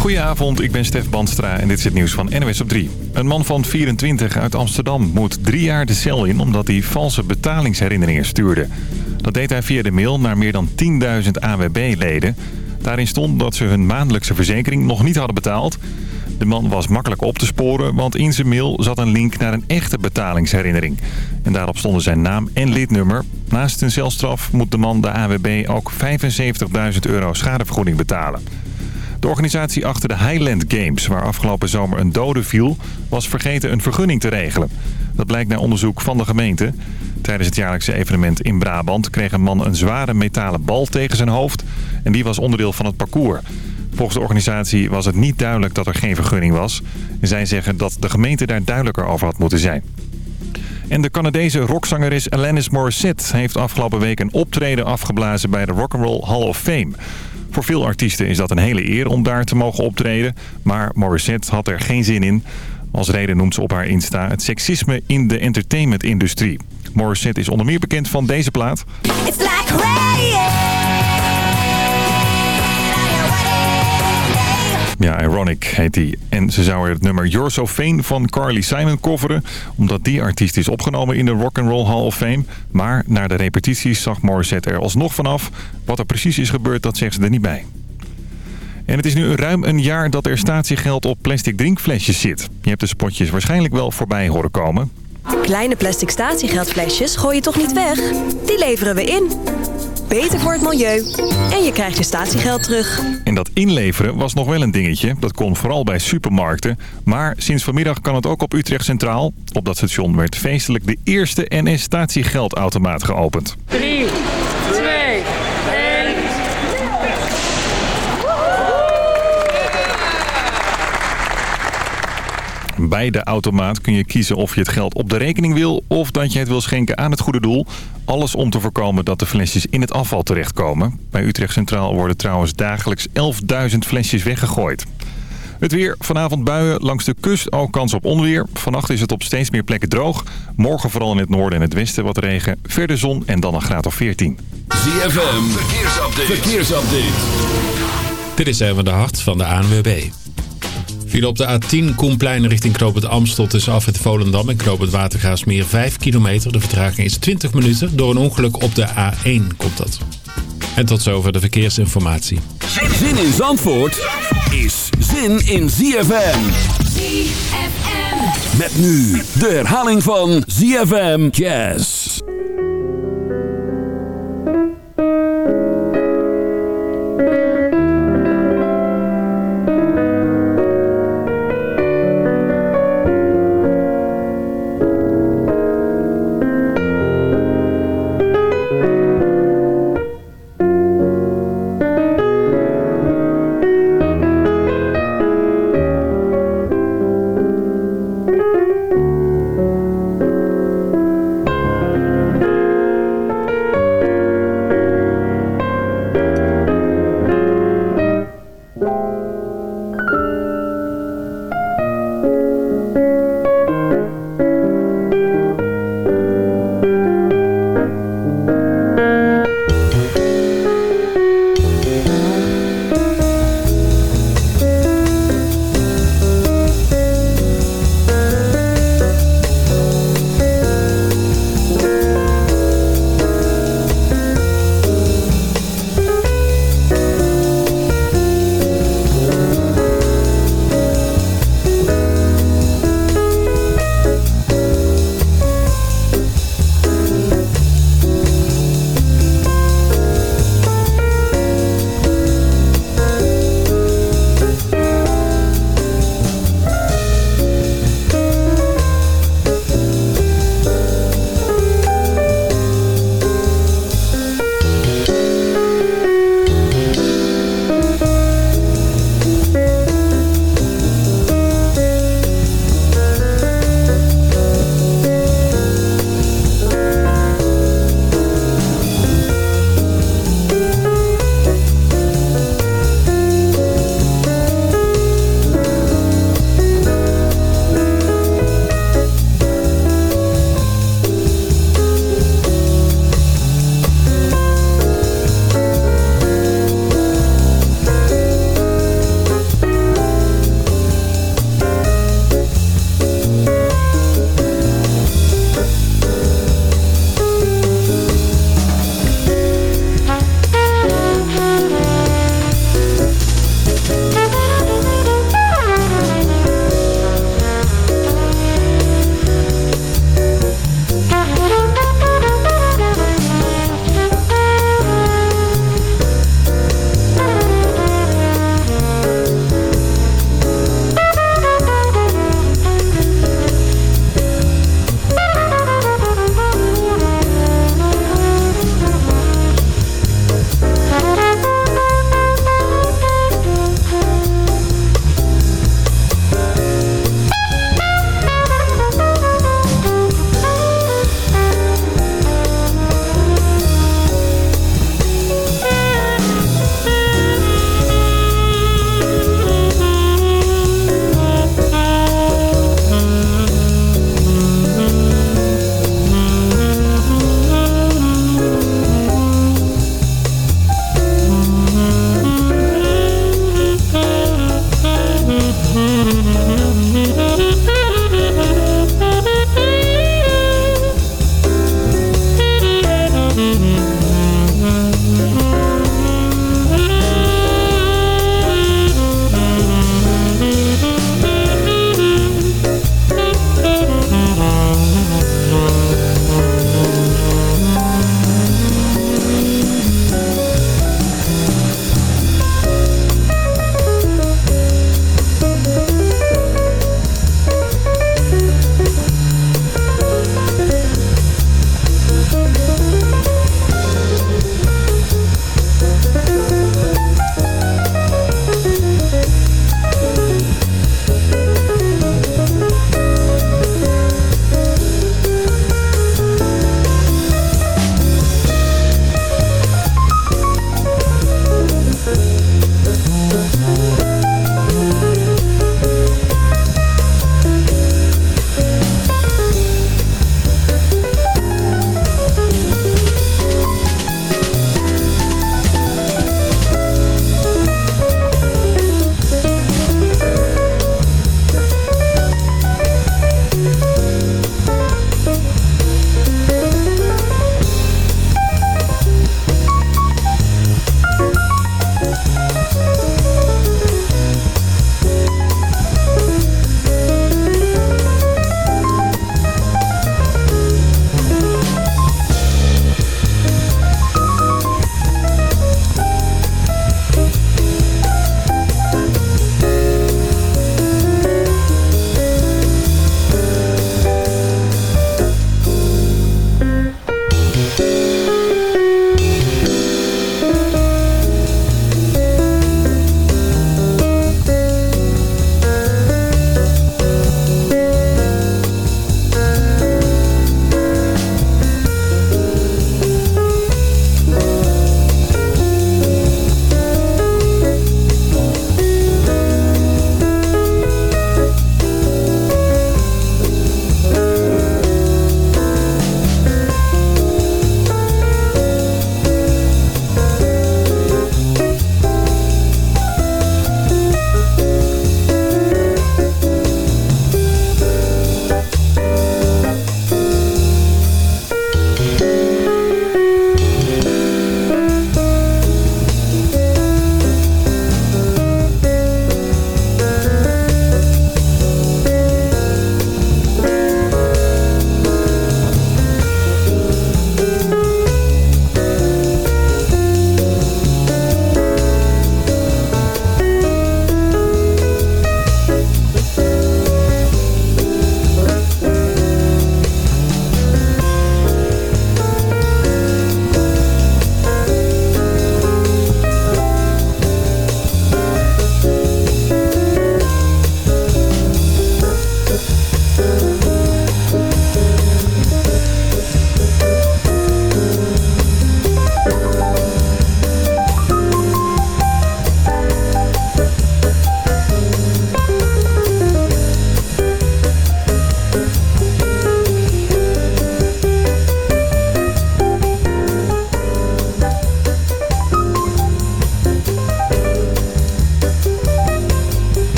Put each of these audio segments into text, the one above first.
Goedenavond, ik ben Stef Bandstra en dit is het nieuws van NWS op 3. Een man van 24 uit Amsterdam moet drie jaar de cel in... omdat hij valse betalingsherinneringen stuurde. Dat deed hij via de mail naar meer dan 10.000 AWB-leden. Daarin stond dat ze hun maandelijkse verzekering nog niet hadden betaald. De man was makkelijk op te sporen, want in zijn mail zat een link naar een echte betalingsherinnering. En daarop stonden zijn naam en lidnummer. Naast een celstraf moet de man de AWB ook 75.000 euro schadevergoeding betalen. De organisatie achter de Highland Games, waar afgelopen zomer een dode viel... was vergeten een vergunning te regelen. Dat blijkt naar onderzoek van de gemeente. Tijdens het jaarlijkse evenement in Brabant kreeg een man een zware metalen bal tegen zijn hoofd. En die was onderdeel van het parcours. Volgens de organisatie was het niet duidelijk dat er geen vergunning was. Zij zeggen dat de gemeente daar duidelijker over had moeten zijn. En de Canadese rockzangeres Alanis Morissette heeft afgelopen week een optreden afgeblazen bij de Rock'n'Roll Hall of Fame. Voor veel artiesten is dat een hele eer om daar te mogen optreden. Maar Morissette had er geen zin in. Als reden noemt ze op haar Insta het seksisme in de entertainmentindustrie. Morissette is onder meer bekend van deze plaat. It's like Ja, Ironic heet die. En ze zou er het nummer You're So Fame van Carly Simon coveren... omdat die artiest is opgenomen in de Rock'n'Roll Hall of Fame. Maar na de repetities zag Morissette er alsnog vanaf. Wat er precies is gebeurd, dat zegt ze er niet bij. En het is nu ruim een jaar dat er statiegeld op plastic drinkflesjes zit. Je hebt de spotjes waarschijnlijk wel voorbij horen komen. Kleine plastic statiegeldflesjes gooi je toch niet weg? Die leveren we in. Beter voor het milieu. En je krijgt je statiegeld terug. En dat inleveren was nog wel een dingetje. Dat kon vooral bij supermarkten. Maar sinds vanmiddag kan het ook op Utrecht Centraal. Op dat station werd feestelijk de eerste NS-statiegeldautomaat geopend. 3, Bij de automaat kun je kiezen of je het geld op de rekening wil... of dat je het wil schenken aan het goede doel. Alles om te voorkomen dat de flesjes in het afval terechtkomen. Bij Utrecht Centraal worden trouwens dagelijks 11.000 flesjes weggegooid. Het weer, vanavond buien, langs de kust ook kans op onweer. Vannacht is het op steeds meer plekken droog. Morgen vooral in het noorden en het westen wat regen. Verder zon en dan een graad of 14. ZFM, verkeersupdate. verkeersupdate. Dit is even de hart van de ANWB. Viel op de A10 Koenplein richting Knoop het Amstel tussen Afrit Volendam en Knoop het Watergaasmeer 5 kilometer. De vertraging is 20 minuten. Door een ongeluk op de A1 komt dat. En tot zover de verkeersinformatie. Zin in Zandvoort is zin in ZFM. ZFM. Met nu de herhaling van ZFM Jazz.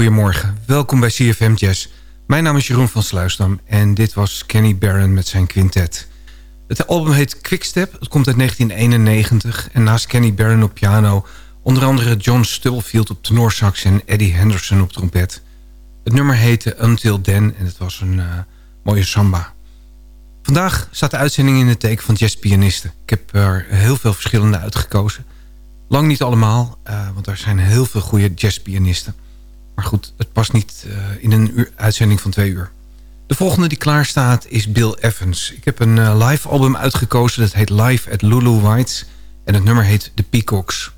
Goedemorgen. Welkom bij CFM Jazz. Mijn naam is Jeroen van Sluisdam en dit was Kenny Barron met zijn quintet. Het album heet Quickstep, het komt uit 1991... en naast Kenny Barron op piano... onder andere John Stubblefield op tenorsax en Eddie Henderson op trompet. Het nummer heette Until Then en het was een uh, mooie samba. Vandaag staat de uitzending in het teken van jazzpianisten. Ik heb er heel veel verschillende uitgekozen... Lang niet allemaal, uh, want er zijn heel veel goede jazzpianisten. Maar goed, het past niet uh, in een uitzending van twee uur. De volgende die klaar staat is Bill Evans. Ik heb een uh, live album uitgekozen, dat heet Live at Lulu White's. En het nummer heet The Peacocks.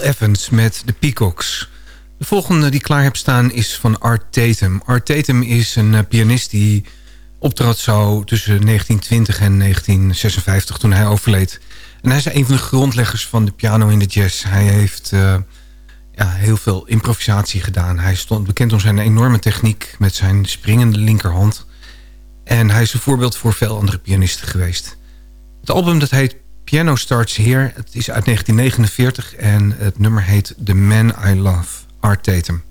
Evans met de Peacocks. De volgende die klaar heb staan is van Art Tatum. Art Tatum is een uh, pianist die optrad zo tussen 1920 en 1956 toen hij overleed. En hij is een van de grondleggers van de piano in de jazz. Hij heeft uh, ja, heel veel improvisatie gedaan. Hij stond bekend om zijn enorme techniek met zijn springende linkerhand. En hij is een voorbeeld voor veel andere pianisten geweest. Het album dat heet Piano Starts Here. Het is uit 1949 en het nummer heet The Man I Love, Art Tatum.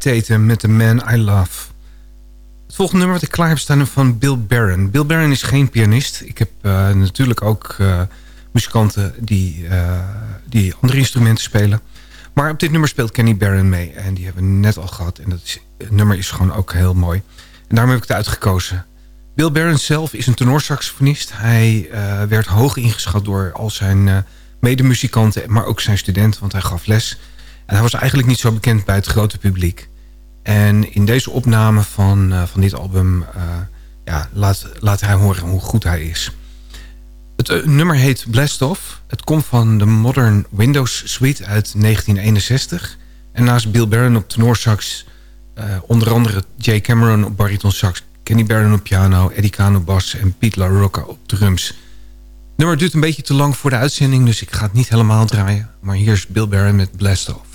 Tatum met The Man I Love. Het volgende nummer wat ik klaar heb staan van Bill Barron. Bill Barron is geen pianist. Ik heb uh, natuurlijk ook uh, muzikanten die, uh, die andere instrumenten spelen. Maar op dit nummer speelt Kenny Barron mee. En die hebben we net al gehad. En dat nummer is gewoon ook heel mooi. En daarom heb ik het uitgekozen. Bill Barron zelf is een tenorsaxofonist. Hij werd hoog ingeschat door al zijn medemuzikanten... maar ook zijn studenten, want hij gaf les... En hij was eigenlijk niet zo bekend bij het grote publiek. En in deze opname van, uh, van dit album uh, ja, laat, laat hij horen hoe goed hij is. Het uh, nummer heet Blast Off. Het komt van de Modern Windows Suite uit 1961. En naast Bill Barron op tenorsax... onder andere Jay Cameron op bariton sax... Kenny Barron op piano, Eddie Kane op bas... en Pete LaRocca op drums. Het nummer duurt een beetje te lang voor de uitzending... dus ik ga het niet helemaal draaien. Maar hier is Bill Barron met Blast Off.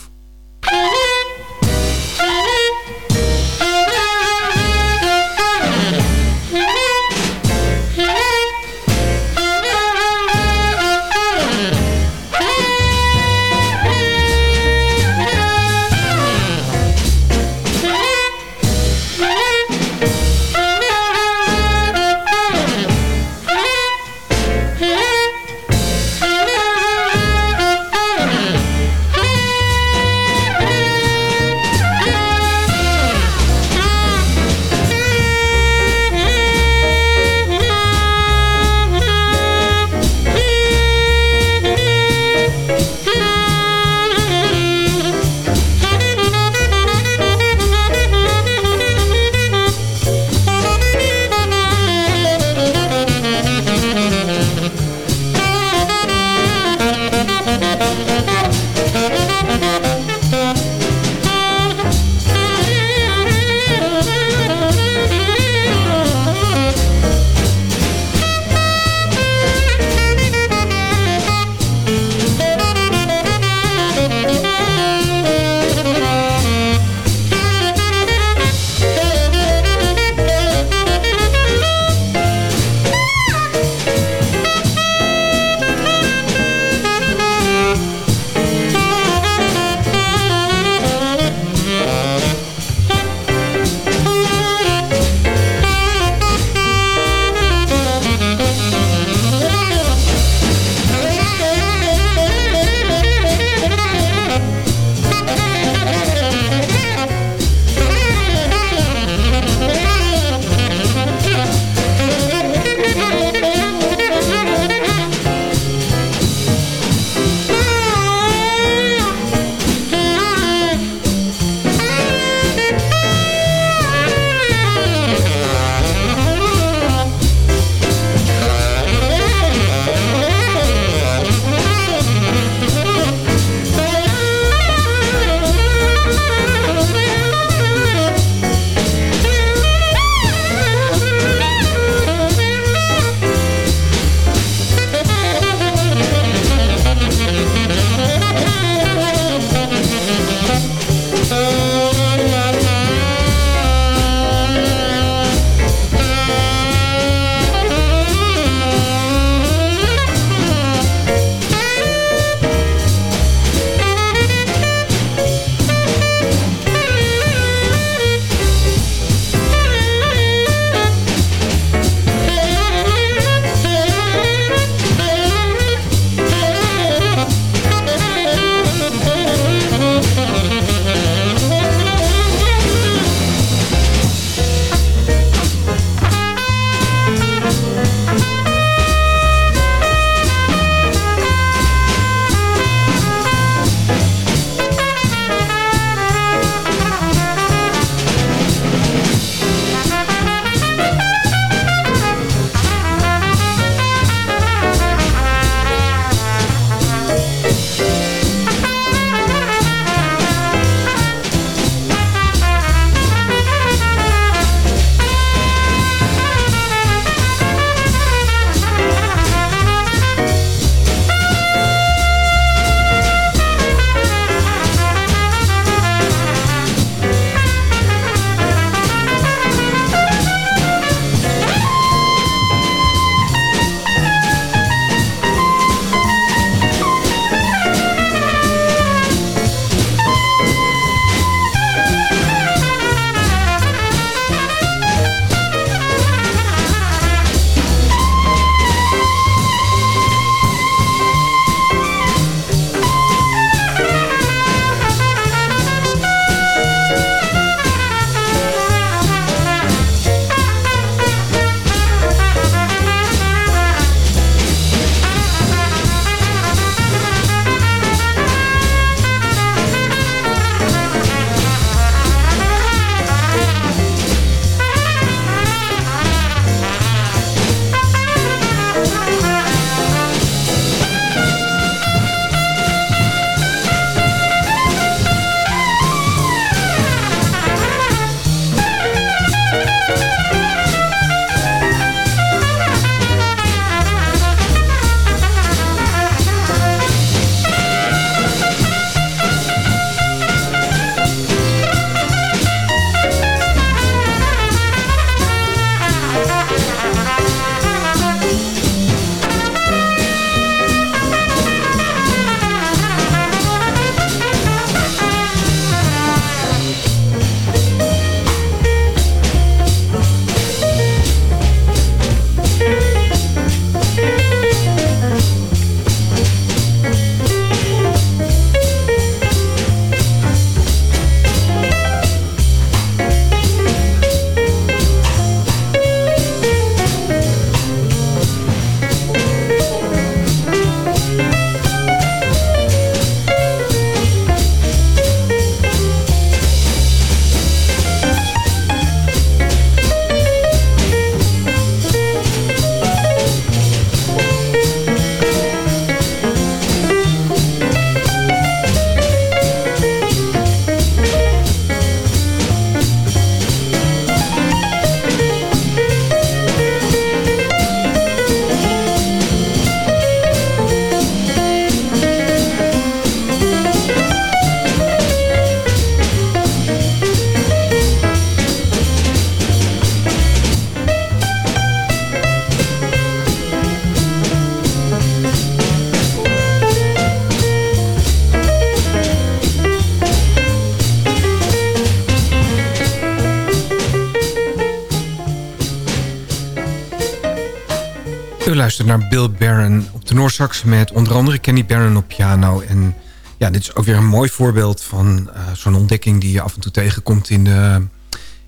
Naar Bill Barron op de Noorsax... met onder andere Kenny Barron op piano. En ja, dit is ook weer een mooi voorbeeld van uh, zo'n ontdekking... die je af en toe tegenkomt in de,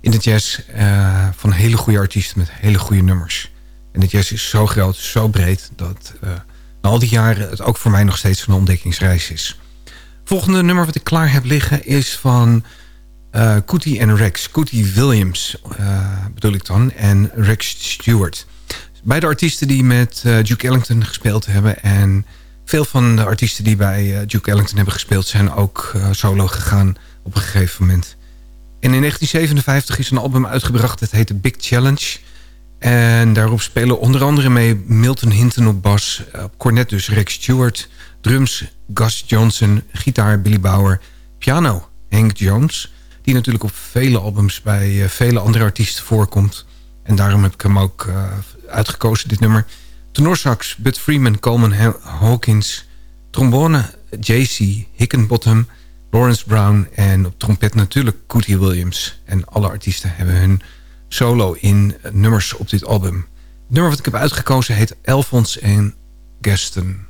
in de jazz... Uh, van hele goede artiesten met hele goede nummers. En de jazz is zo groot, zo breed... dat uh, na al die jaren het ook voor mij nog steeds een ontdekkingsreis is. Volgende nummer wat ik klaar heb liggen is van... Cootie en Rex. Cootie Williams bedoel ik dan. En Rex Stewart. Beide artiesten die met uh, Duke Ellington gespeeld hebben. En veel van de artiesten die bij uh, Duke Ellington hebben gespeeld... zijn ook uh, solo gegaan op een gegeven moment. En in 1957 is een album uitgebracht. Het heet The Big Challenge. En daarop spelen onder andere mee Milton Hinton op bas. Op cornet dus Rex Stewart. Drums Gus Johnson. Gitaar Billy Bauer. Piano Hank Jones. Die natuurlijk op vele albums bij vele andere artiesten voorkomt. En daarom heb ik hem ook uh, uitgekozen, dit nummer. Tenorsax, Bud Freeman, Coleman Hawkins. Trombone, J.C. Hickenbottom, Lawrence Brown. En op trompet natuurlijk Cootie Williams. En alle artiesten hebben hun solo in nummers op dit album. Het nummer wat ik heb uitgekozen heet Alphonse en Gaston.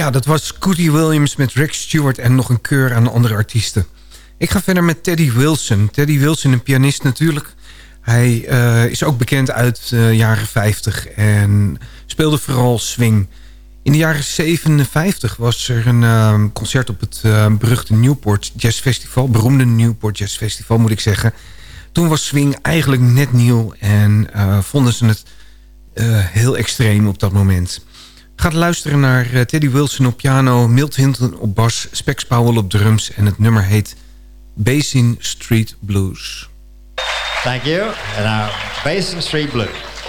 Ja, dat was Cootie Williams met Rick Stewart en nog een keur aan andere artiesten. Ik ga verder met Teddy Wilson. Teddy Wilson, een pianist natuurlijk. Hij uh, is ook bekend uit de uh, jaren 50 en speelde vooral swing. In de jaren 57 was er een uh, concert op het beruchte Newport Jazz Festival. Beroemde Newport Jazz Festival moet ik zeggen. Toen was swing eigenlijk net nieuw en vonden ze het heel extreem op dat moment gaat luisteren naar uh, Teddy Wilson op piano... Milt Hinton op bas, Specs Powell op drums... en het nummer heet Basin Street Blues. Thank you. And now Basin Street Blues.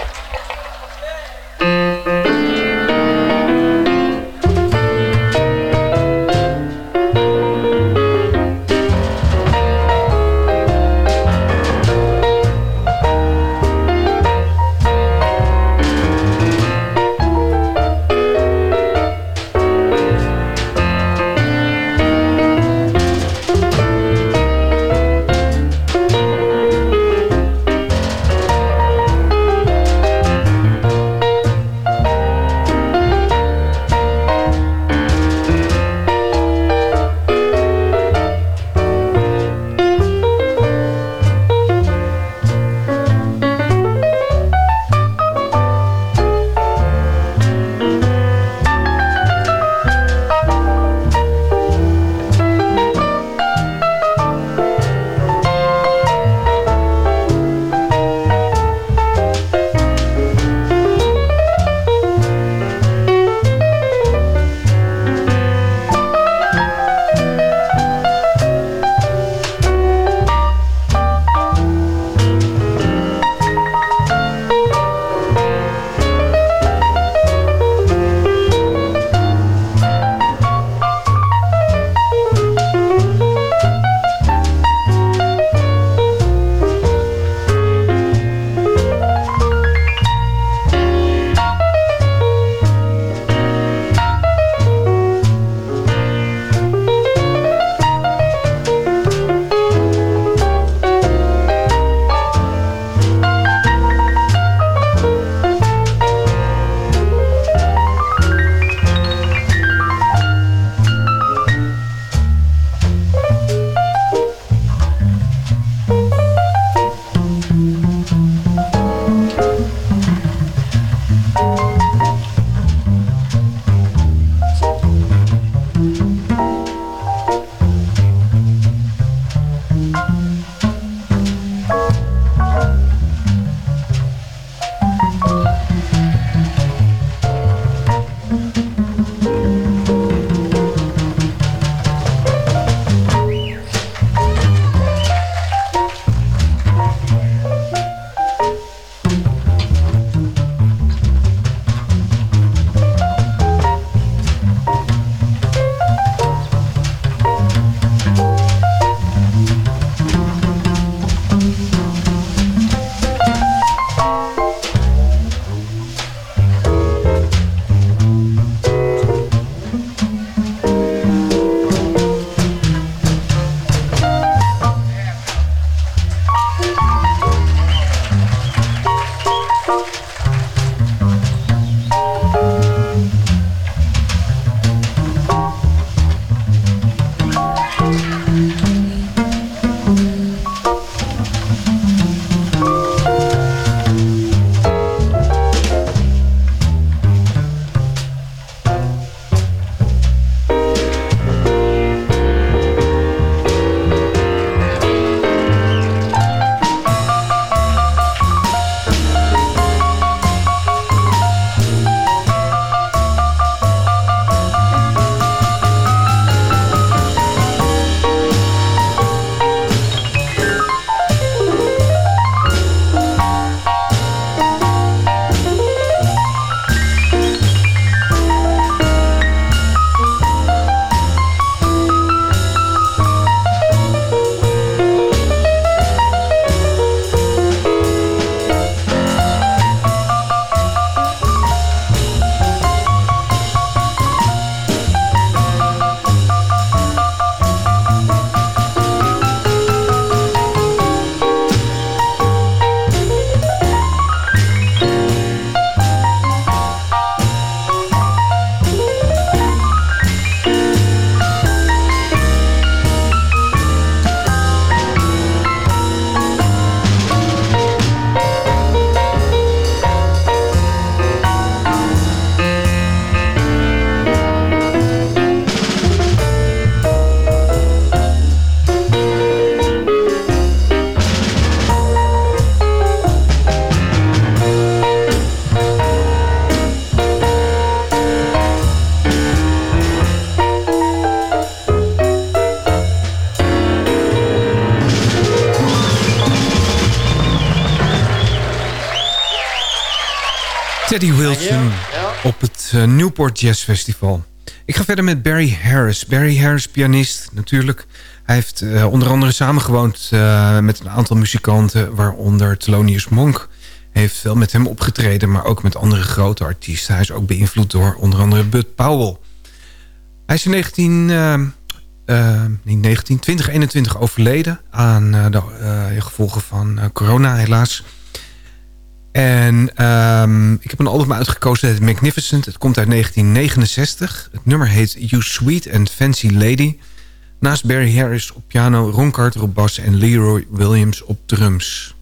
Newport Jazz Festival. Ik ga verder met Barry Harris. Barry Harris, pianist natuurlijk. Hij heeft uh, onder andere samengewoond uh, met een aantal muzikanten... waaronder Thelonious Monk heeft veel met hem opgetreden... maar ook met andere grote artiesten. Hij is ook beïnvloed door onder andere Bud Powell. Hij is in 19, uh, 19 2021 overleden... aan de gevolgen van corona helaas... En um, ik heb een album uitgekozen, het Magnificent. Het komt uit 1969. Het nummer heet You Sweet and Fancy Lady. Naast Barry Harris op piano, Ron Carter op bas... en Leroy Williams op drums.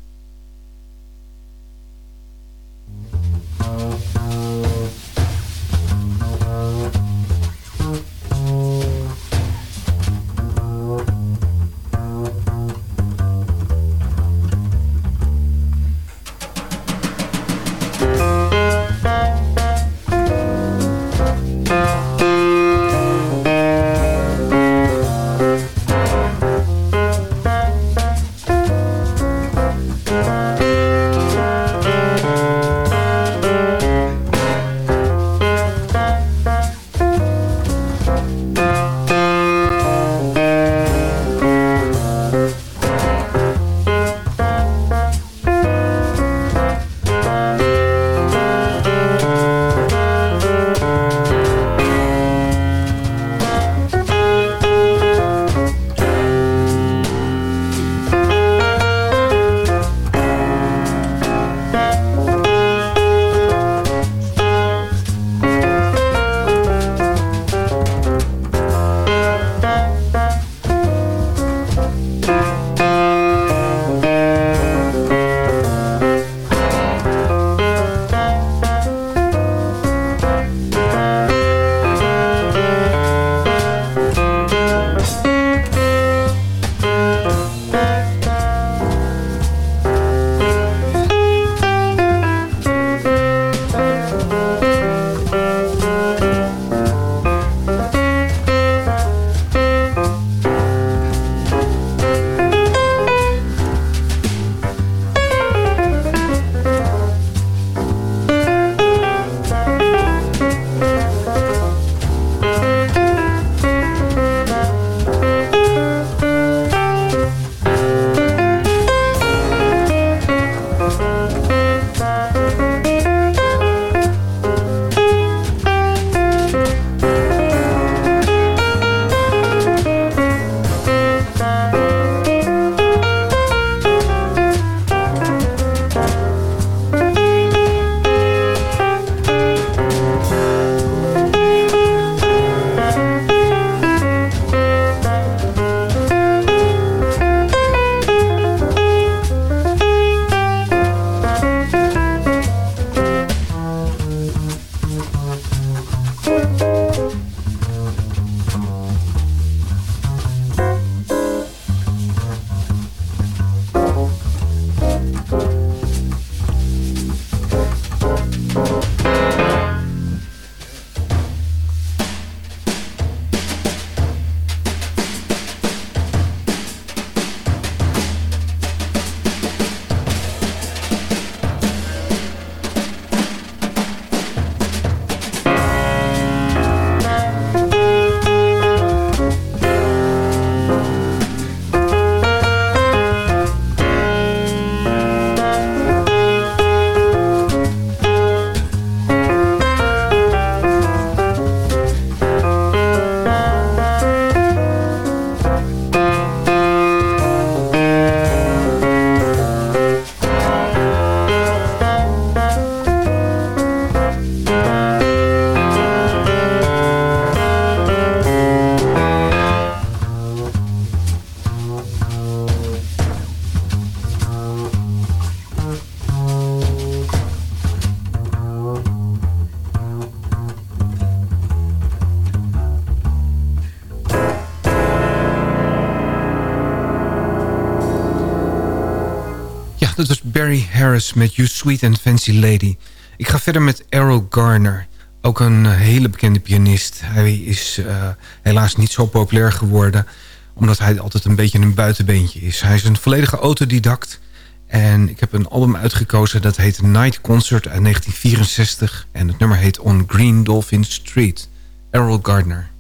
Barry Harris met You Sweet and Fancy Lady. Ik ga verder met Errol Garner. Ook een eh, hele bekende pianist. Hij is uh, helaas niet zo populair geworden... omdat hij altijd een beetje een buitenbeentje is. Hij is een volledige autodidact... En ik heb een album uitgekozen dat heet Night Concert uit 1964. En het nummer heet On Green Dolphin Street. Errol Gardner.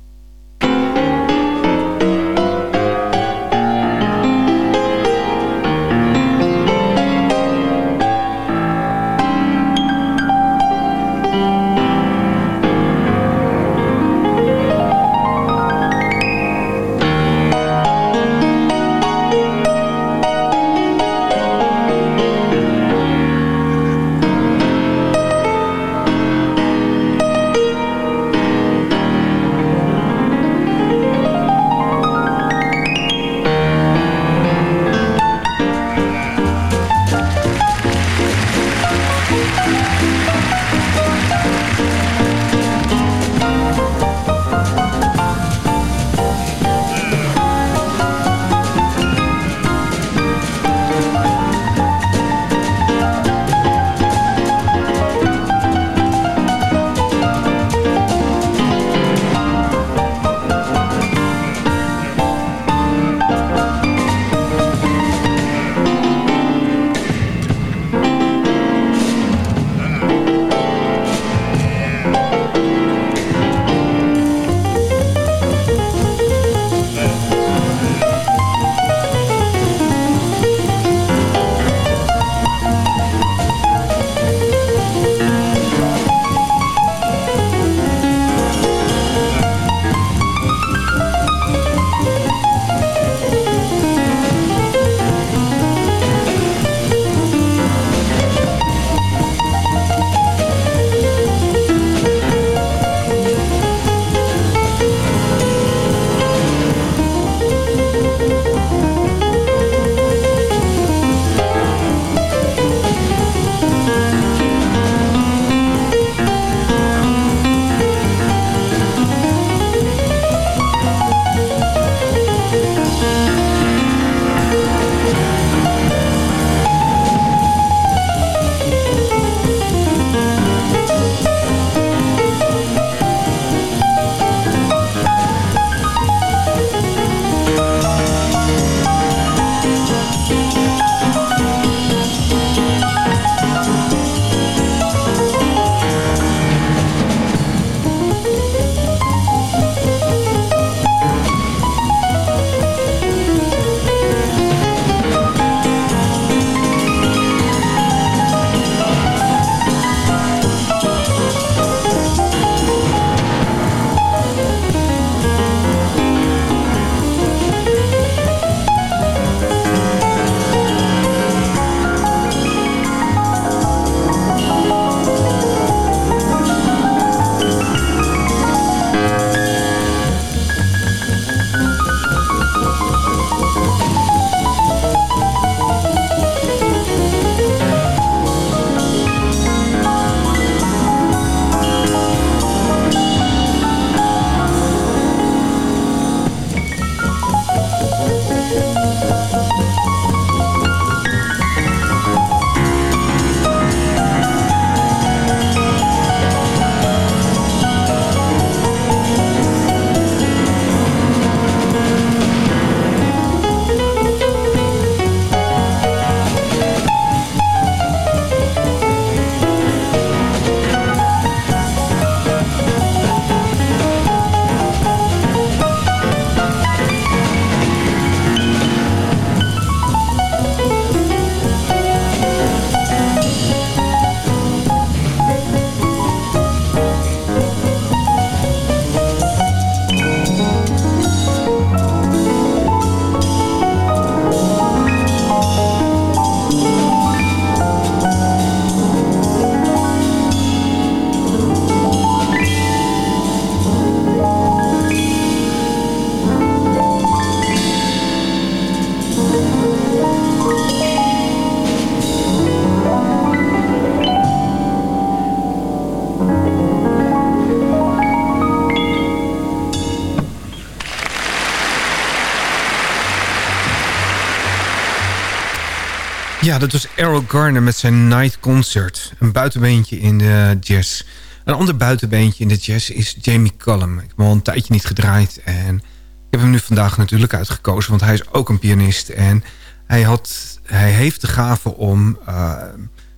Ja, dat was Errol Garner met zijn Night Concert. Een buitenbeentje in de jazz. Een ander buitenbeentje in de jazz is Jamie Cullum. Ik heb hem al een tijdje niet gedraaid. En ik heb hem nu vandaag natuurlijk uitgekozen. Want hij is ook een pianist. En Hij, had, hij heeft de gave om uh,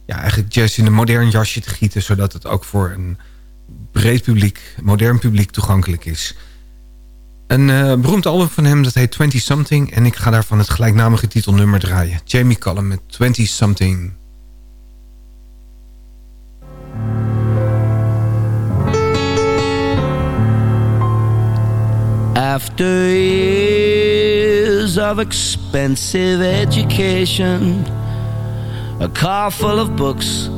ja, eigenlijk jazz in een modern jasje te gieten... zodat het ook voor een breed publiek, modern publiek toegankelijk is. Een uh, beroemd album van hem, dat heet 20 Something... en ik ga daarvan het gelijknamige titelnummer draaien. Jamie Cullum met 20 Something... After years of expensive education, a car full of books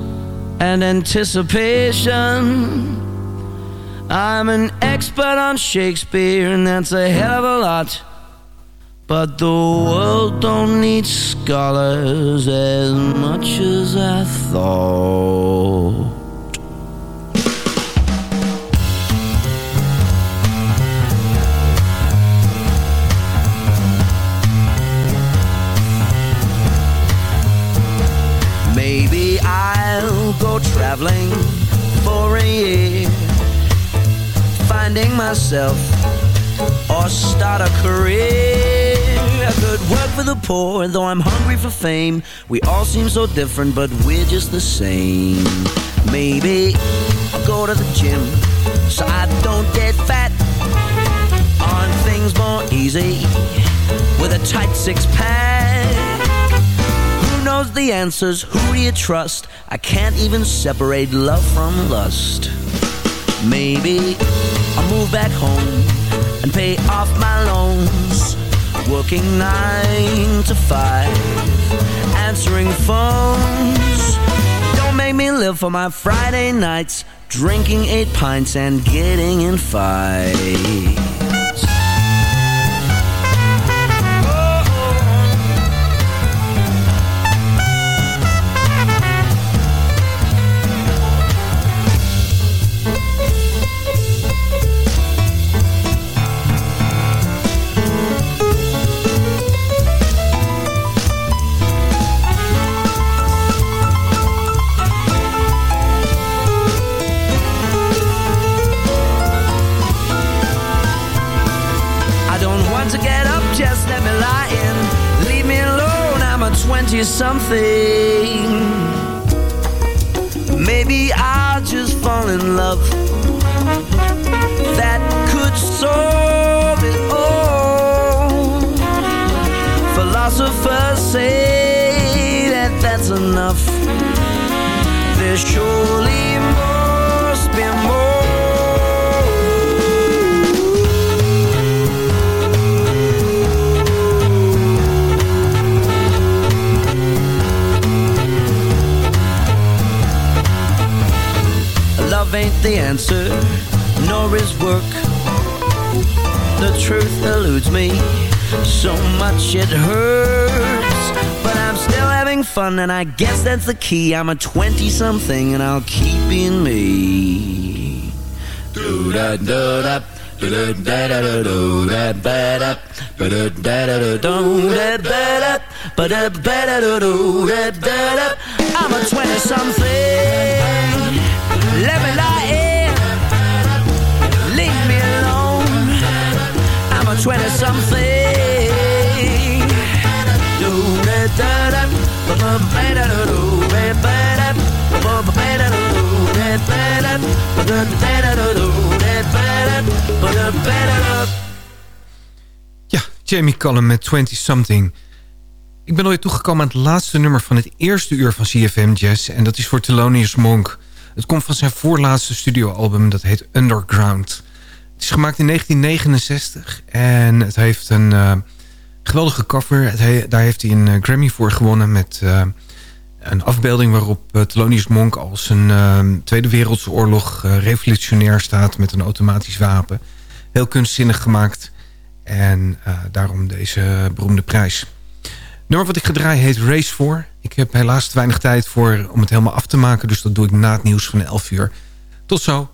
and anticipation, I'm an expert on Shakespeare, and that's a hell of a lot. But the world don't need scholars as much as I thought. Maybe I'll go traveling for a year, finding myself or start a career. I could work for the poor, though I'm hungry for fame. We all seem so different, but we're just the same. Maybe I'll go to the gym so I don't get fat. On things more easy with a tight six pack Who knows the answers? Who do you trust? I can't even separate love from lust. Maybe I'll move back home and pay off my loans. Working nine to five, answering phones. Don't make me live for my Friday nights, drinking eight pints and getting in fights. Something. Maybe I'll just fall in love. That could solve it all. Philosophers say that that's enough. There's surely the answer, nor is work. The truth eludes me, so much it hurts. But I'm still having fun, and I guess that's the key. I'm a 20 something, and I'll keep being me. Do da do da da da da da da 20 something. Ja, Jamie Cullum met 20 something. Ik ben alweer toegekomen aan het laatste nummer van het eerste uur van CFM Jazz. En dat is voor Thelonious Monk. Het komt van zijn voorlaatste studioalbum, dat heet Underground. Is gemaakt in 1969 en het heeft een uh, geweldige cover. Het daar heeft hij een uh, Grammy voor gewonnen met uh, een afbeelding... waarop Thelonious Monk als een Tweede Wereldoorlog revolutionair staat... met een automatisch wapen. Heel kunstzinnig gemaakt en daarom deze beroemde prijs nummer wat ik gedraaid heet Race 4. Ik heb helaas te weinig tijd voor om het helemaal af te maken. Dus dat doe ik na het nieuws van 11 uur. Tot zo.